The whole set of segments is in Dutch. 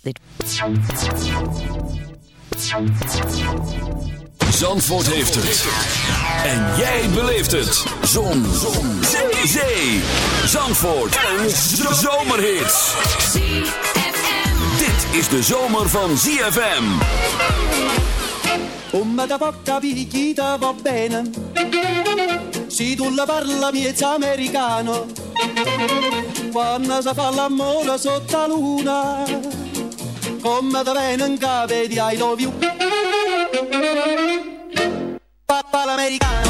Dit... Zandvoort heeft het. En jij beleeft het. Zon. Zon. Zee. Zee. Zandvoort. Een zomerhit. Dit is de zomer van ZFM. Come da poca picchita va bene Se tu la parla miezza americano Quando si fa l'amore sotto la luna Da bene in cave di I love you. Papà l'americano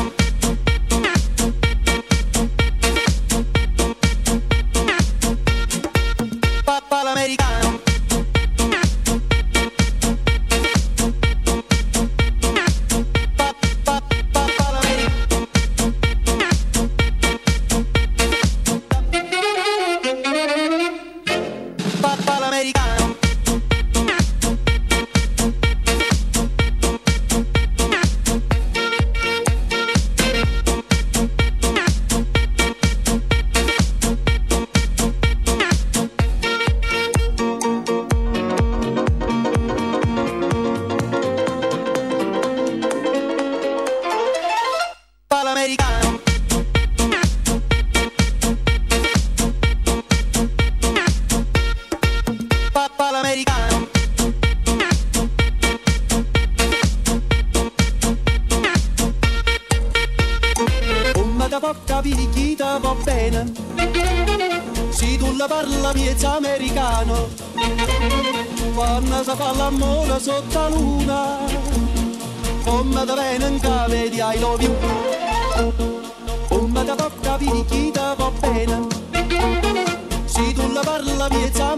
Kun mä tavokka vini kiitavo peenan, si tulla varla vietsaan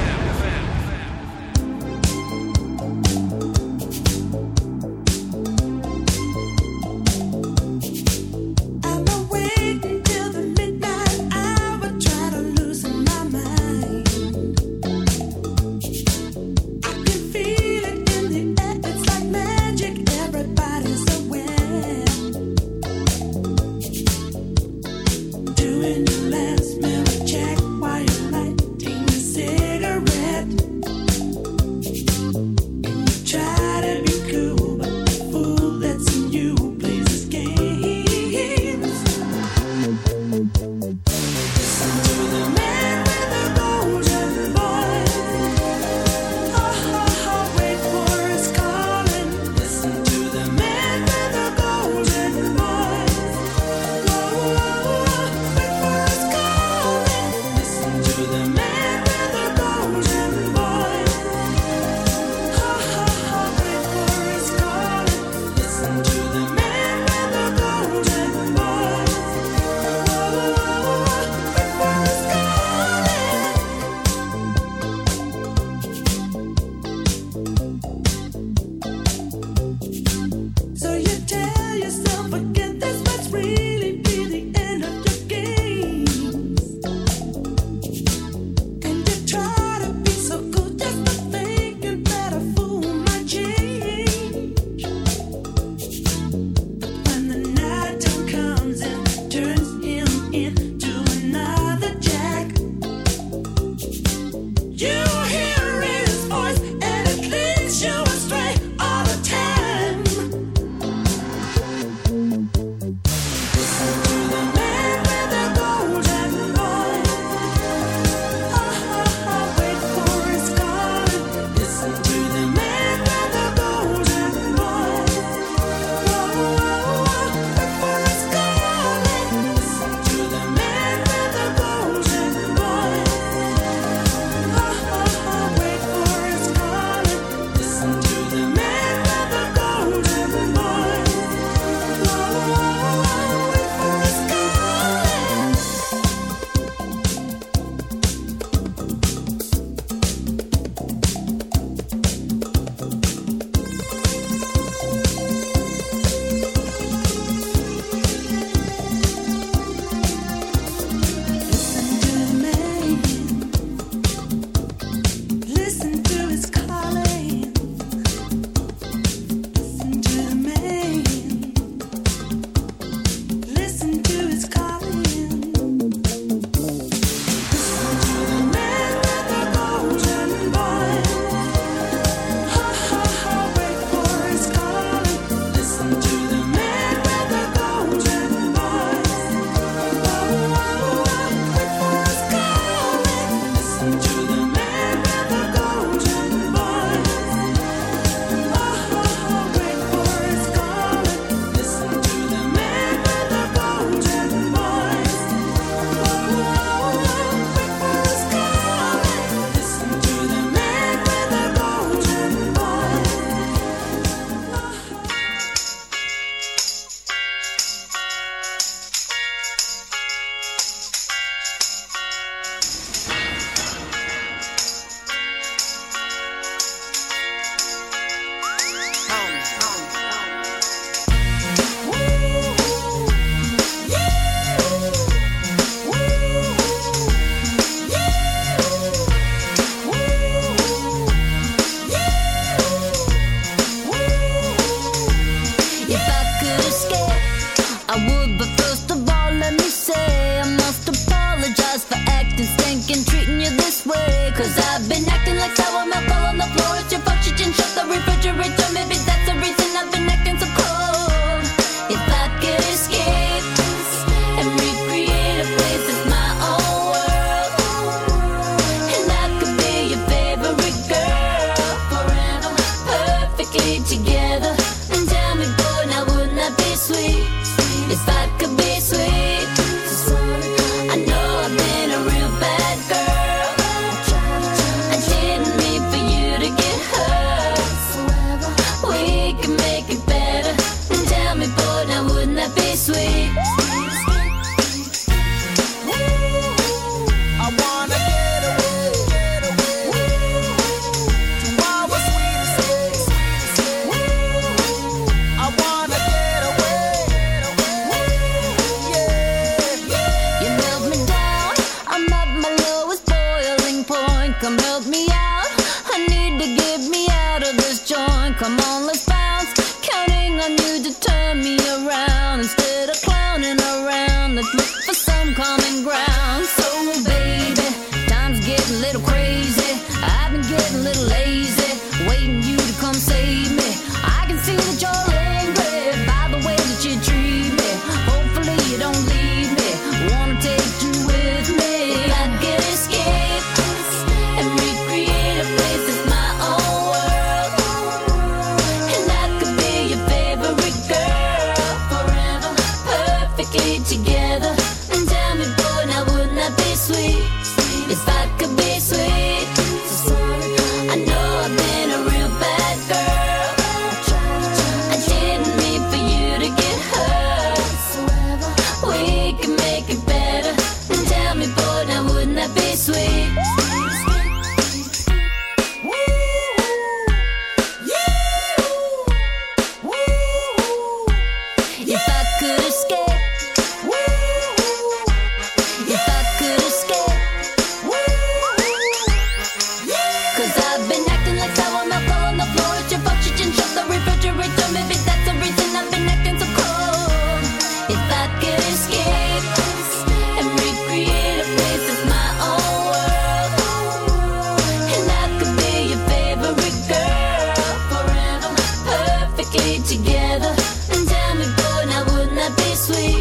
skate together. And tell me, boy, now wouldn't that be sweet?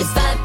If I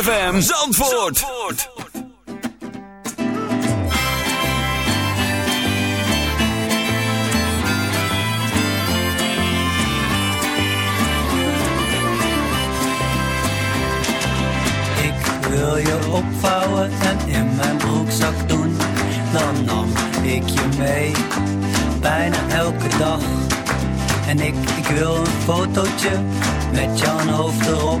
ZFM Zandvoort. Ik wil je opvouwen en in mijn broekzak doen. Dan nam ik je mee, bijna elke dag. En ik, ik wil een fotootje met jouw hoofd erop.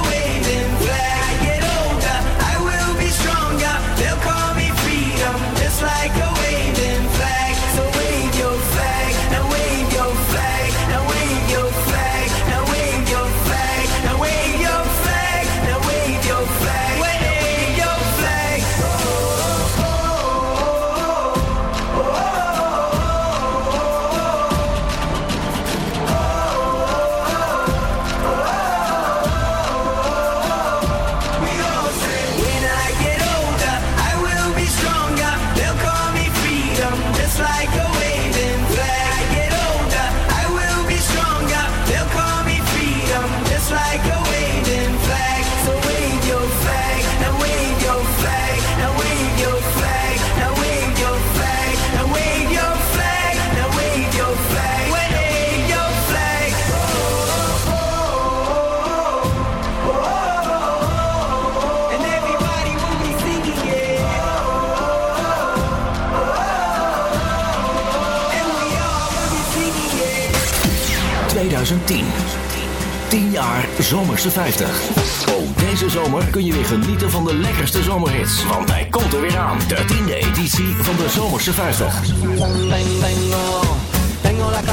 jaar Zomerse 50. Ook deze zomer kun je weer genieten van de lekkerste zomerhits. Want hij komt er weer aan. De tiende editie van de Zomerse 50.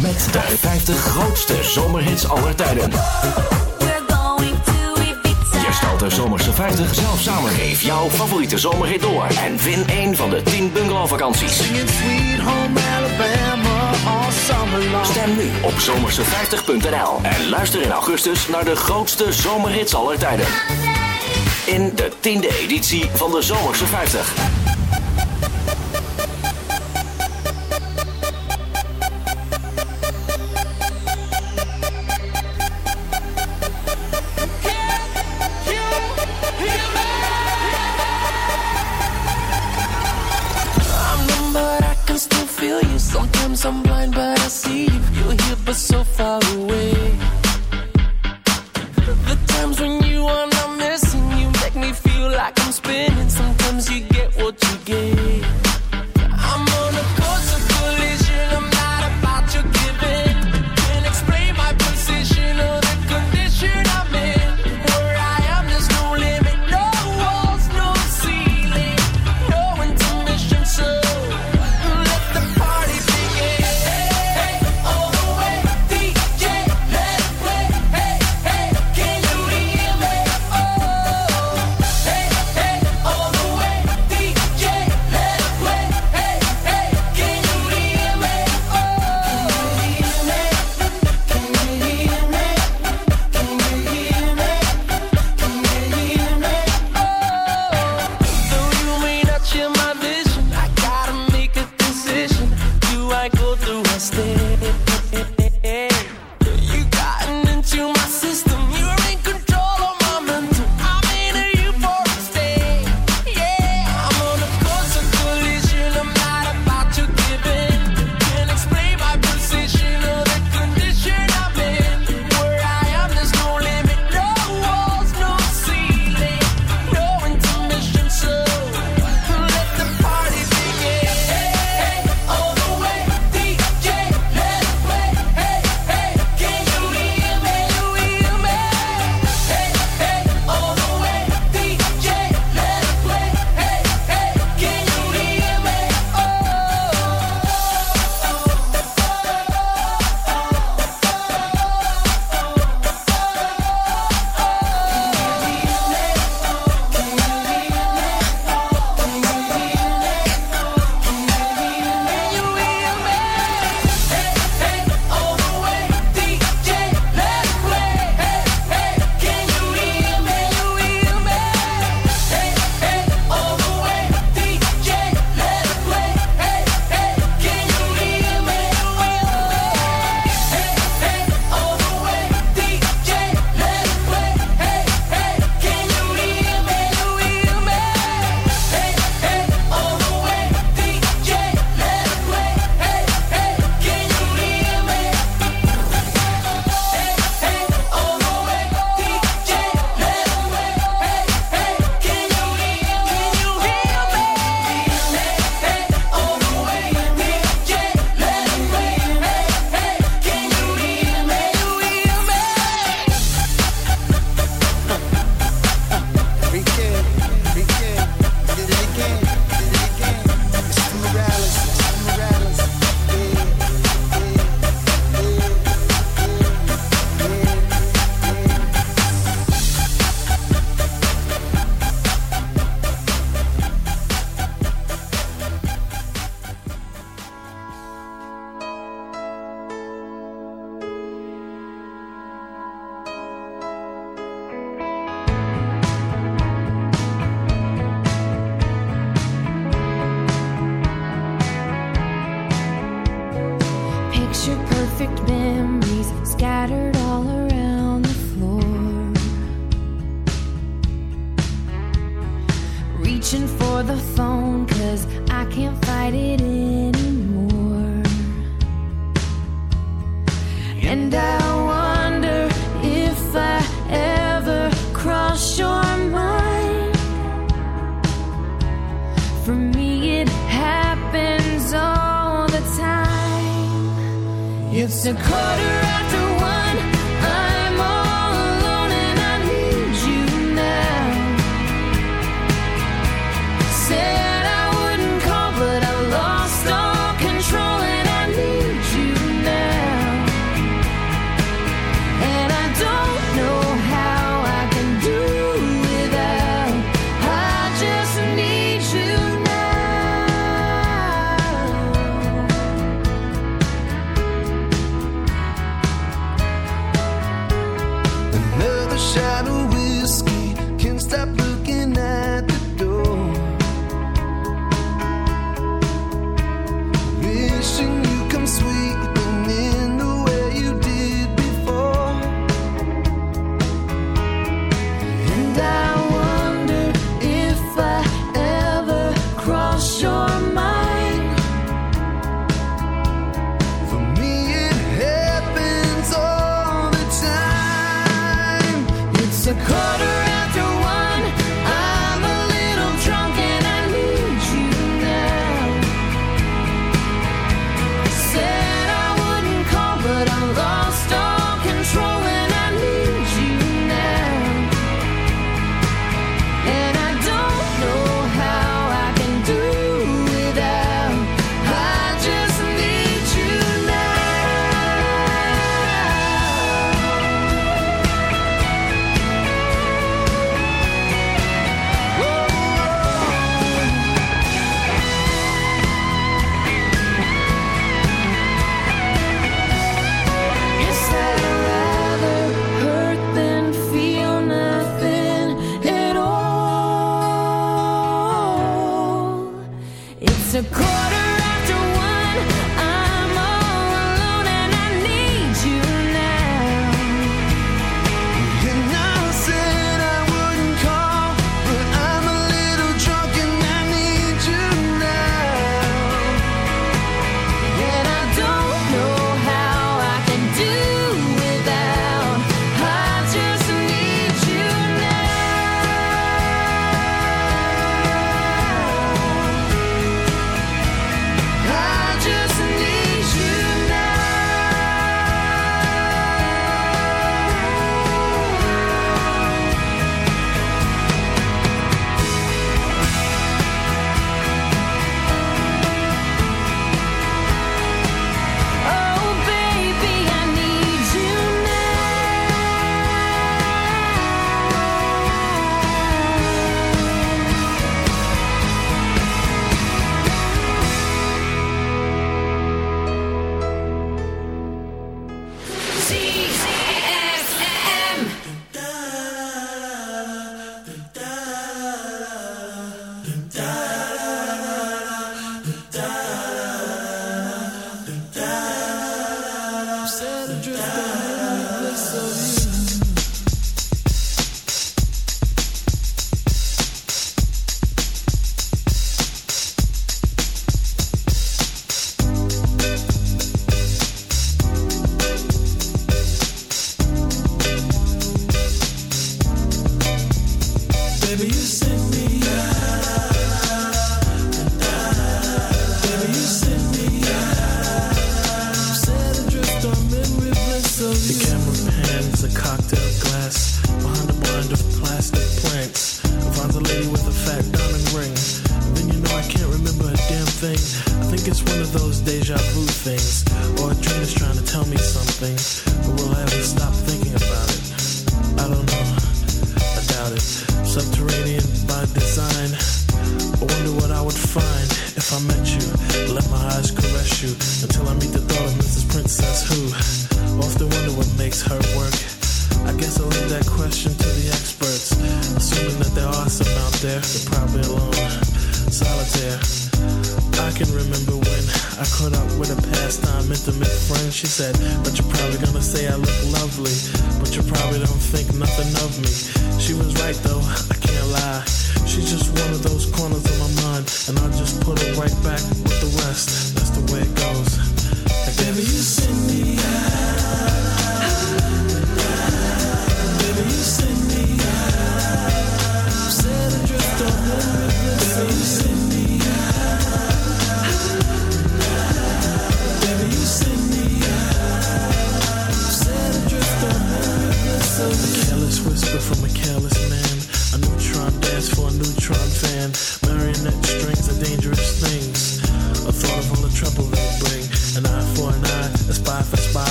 Met de 50 grootste zomerhits aller tijden. De Zomerse 50 zelf samen. Geef jouw favoriete zomerhit door en win één van de 10 bungalowvakanties. Stem nu op zomerse50.nl en luister in augustus naar de grootste zomerhits aller tijden. In de 10e editie van de Zomerse 50.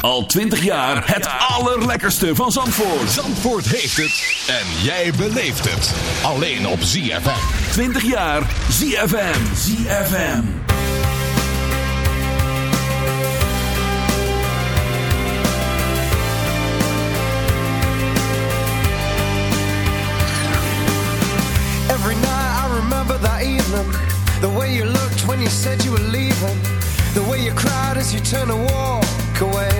Al 20 jaar het allerlekkerste van Zandvoort. Zandvoort heeft het. En jij beleeft het. Alleen op ZFM. 20 jaar ZFM. ZFM. Every night I remember that evening. The way you looked when you said you were leaving. The way you cried as you turned to walk away.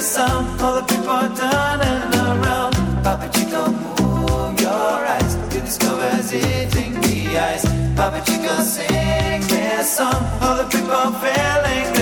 the all the people are turning around. Papa Chico, move your eyes, You discover discovers eating the ice. Papa Chico, sing their song, all the people are feeling.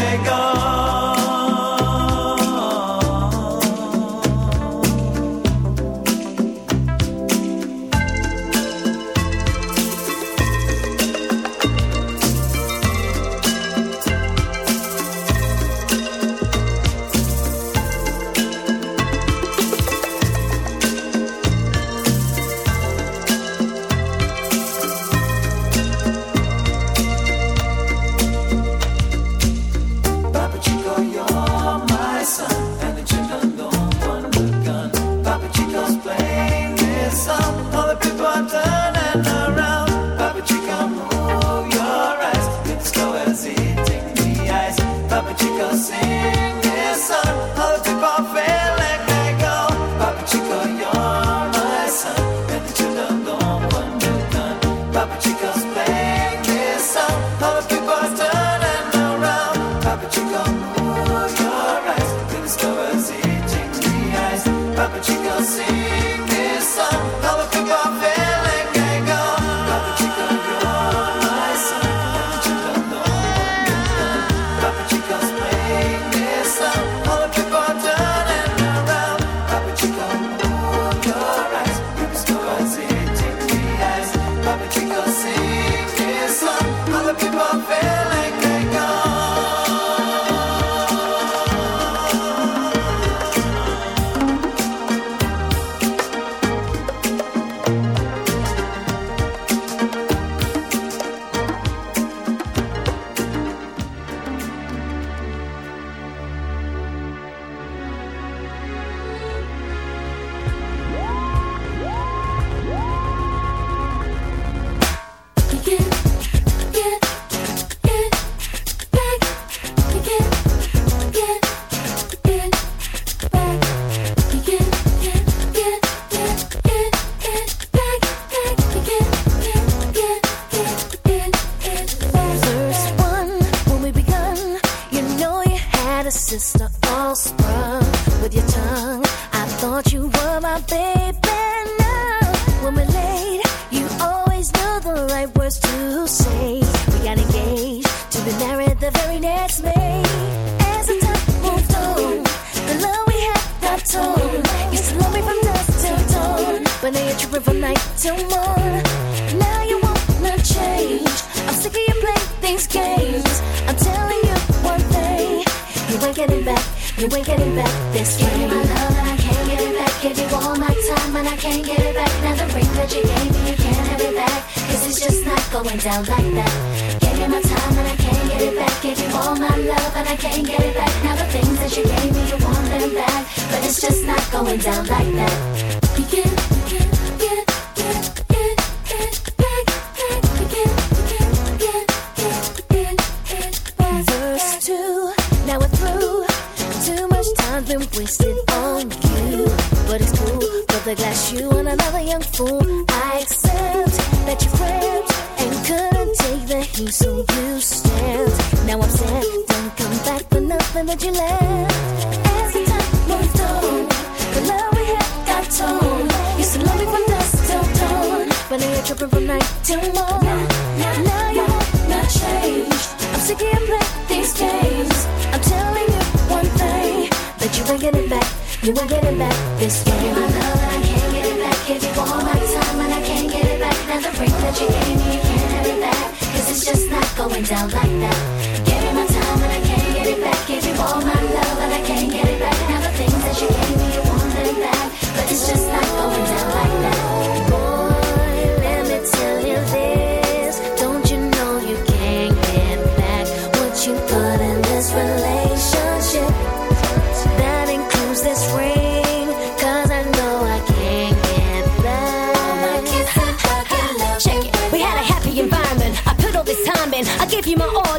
from night till morning. Now, now, now you won't not change. I'm sick of playing these games. I'm telling you one thing that you ain't getting back. You ain't getting back this way. You my love and I can't get it back. Give you all my time and I can't get it back. Now the ring that you gave me, you can't have it back. Cause it's just not going down like that. Give me my time and I can't get it back. Give you all my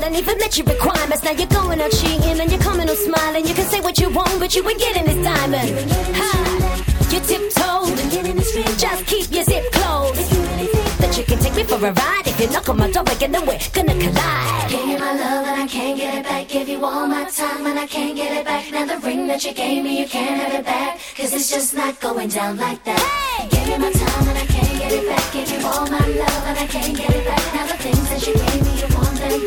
and even met your requirements. Now you're going out cheating and you're coming out smiling. You can say what you want, but you ain't getting this diamond. Ha! You're tiptoed. Just keep your zip closed. That you can take me for a ride. If you knock on my door again, then we're gonna collide. Give me my love and I can't get it back. Give you all my time and I can't get it back. Now the ring that you gave me, you can't have it back. Cause it's just not going down like that. Hey! Give me my time and I can't get it back. Give you all my love and I can't get it back. Now the things that you gave me,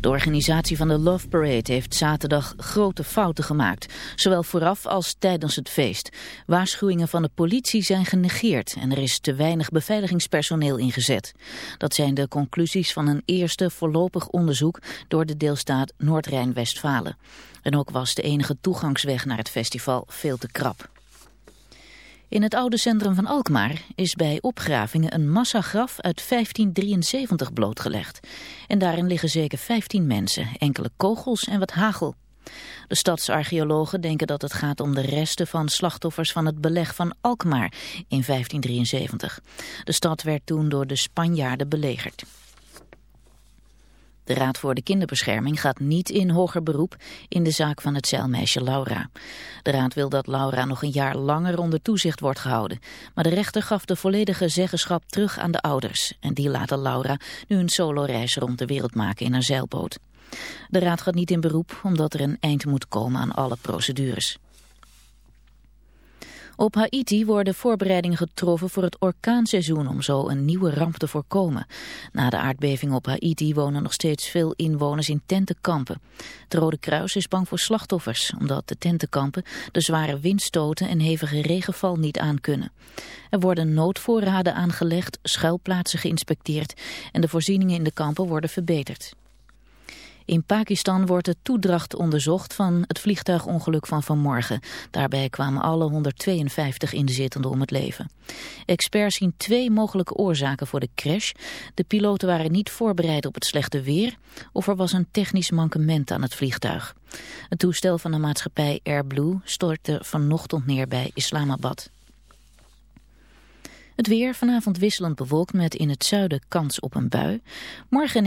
De organisatie van de Love Parade heeft zaterdag grote fouten gemaakt. Zowel vooraf als tijdens het feest. Waarschuwingen van de politie zijn genegeerd en er is te weinig beveiligingspersoneel ingezet. Dat zijn de conclusies van een eerste voorlopig onderzoek door de deelstaat Noord-Rijn-Westfalen. En ook was de enige toegangsweg naar het festival veel te krap. In het oude centrum van Alkmaar is bij opgravingen een massagraf uit 1573 blootgelegd. En daarin liggen zeker 15 mensen, enkele kogels en wat hagel. De stadsarcheologen denken dat het gaat om de resten van slachtoffers van het beleg van Alkmaar in 1573. De stad werd toen door de Spanjaarden belegerd. De Raad voor de Kinderbescherming gaat niet in hoger beroep in de zaak van het zeilmeisje Laura. De Raad wil dat Laura nog een jaar langer onder toezicht wordt gehouden. Maar de rechter gaf de volledige zeggenschap terug aan de ouders. En die laten Laura nu een soloreis rond de wereld maken in haar zeilboot. De Raad gaat niet in beroep omdat er een eind moet komen aan alle procedures. Op Haiti worden voorbereidingen getroffen voor het orkaanseizoen om zo een nieuwe ramp te voorkomen. Na de aardbeving op Haiti wonen nog steeds veel inwoners in tentenkampen. Het Rode Kruis is bang voor slachtoffers, omdat de tentenkampen de zware windstoten en hevige regenval niet aankunnen. Er worden noodvoorraden aangelegd, schuilplaatsen geïnspecteerd en de voorzieningen in de kampen worden verbeterd. In Pakistan wordt de toedracht onderzocht van het vliegtuigongeluk van vanmorgen. Daarbij kwamen alle 152 inzittenden om het leven. Experts zien twee mogelijke oorzaken voor de crash. De piloten waren niet voorbereid op het slechte weer... of er was een technisch mankement aan het vliegtuig. Het toestel van de maatschappij Airblue stortte vanochtend neer bij Islamabad. Het weer vanavond wisselend bewolkt met in het zuiden kans op een bui. Morgen is